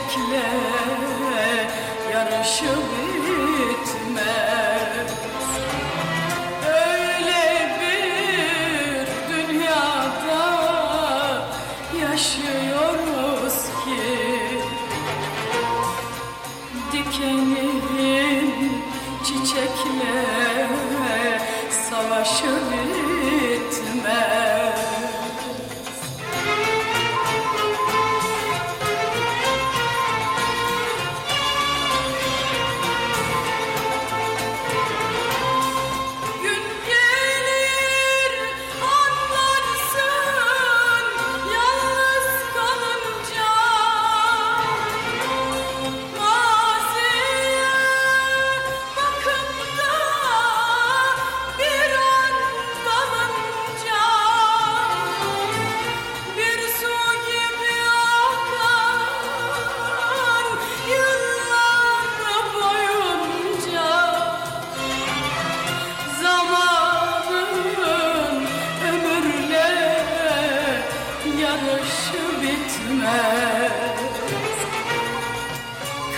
yürekle yarışı bitmez. Öyle bir dünyada yaşıyoruz ki Dikenin çiçekle savaşı bitmez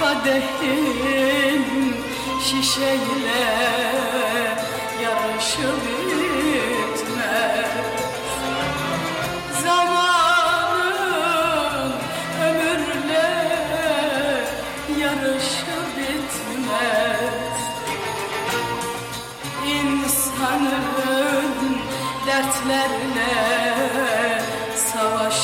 Kadehin şişeyle yarışı bitmez. Zamanın ömürle yarışı bitmez. İnsanın dertlerle savaşı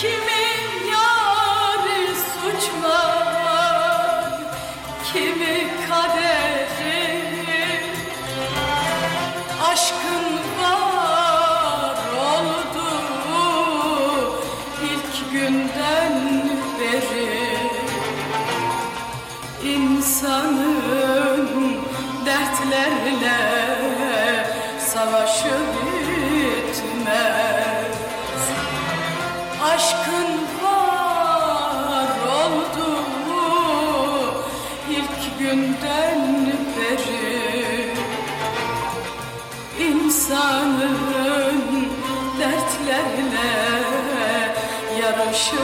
Kimi yâri suçlar? Kimi kaderi? Aşkın var oldu ilk günden beri. İnsanın dertlerle savaşı Aşkın var oldu ilk günden beri İnsanın dertlerle yarışı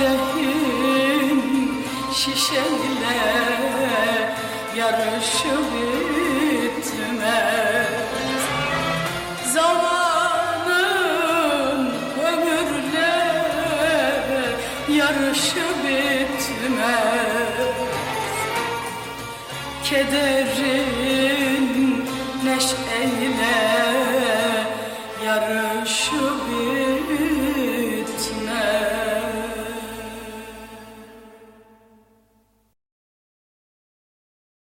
kadehim şişeyle yarışı bitmez. Zamanın ömürle yarışı bitmez. Kederin neşeyle